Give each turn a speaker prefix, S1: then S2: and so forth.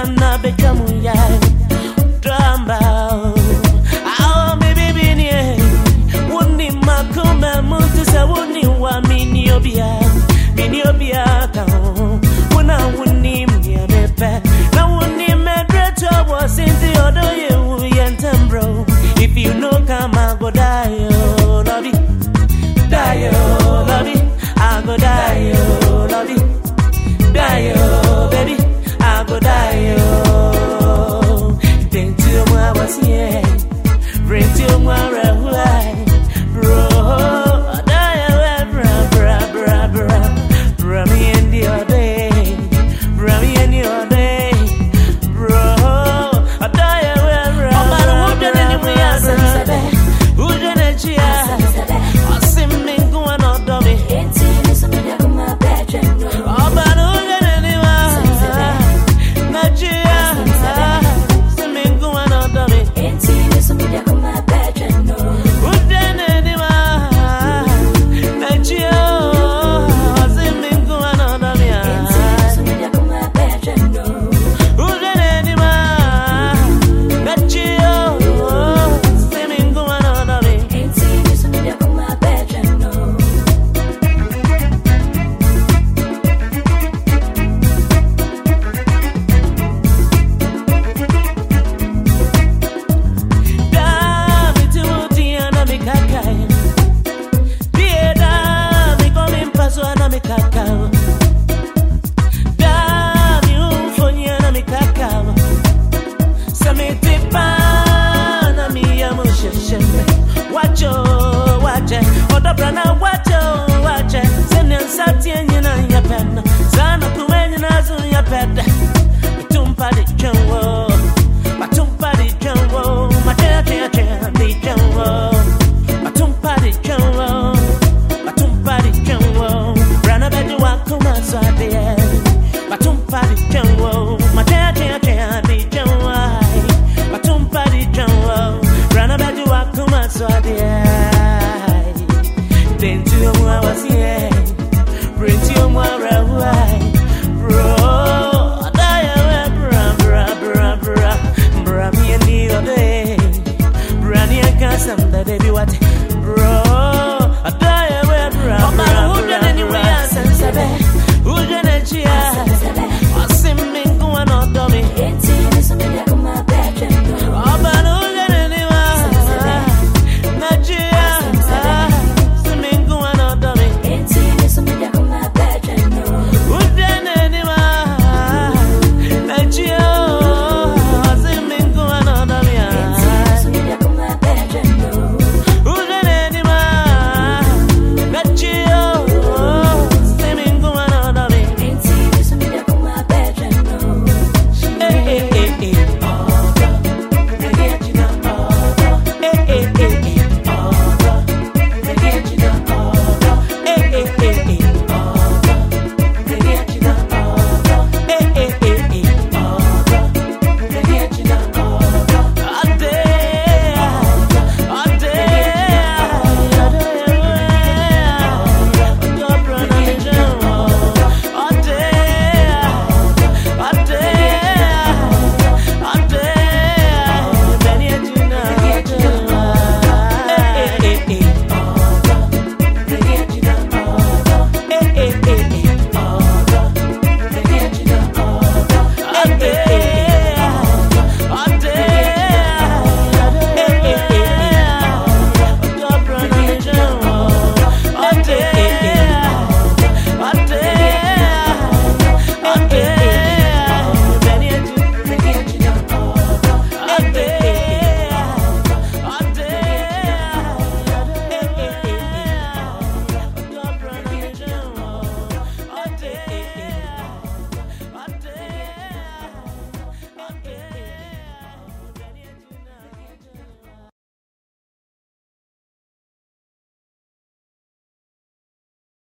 S1: sana bekamu yae dramba oh. Awa mbibibinie eh. Wuni makume mutu se wuni wa miniobia Miniobia kao Wuna wuni mniemepe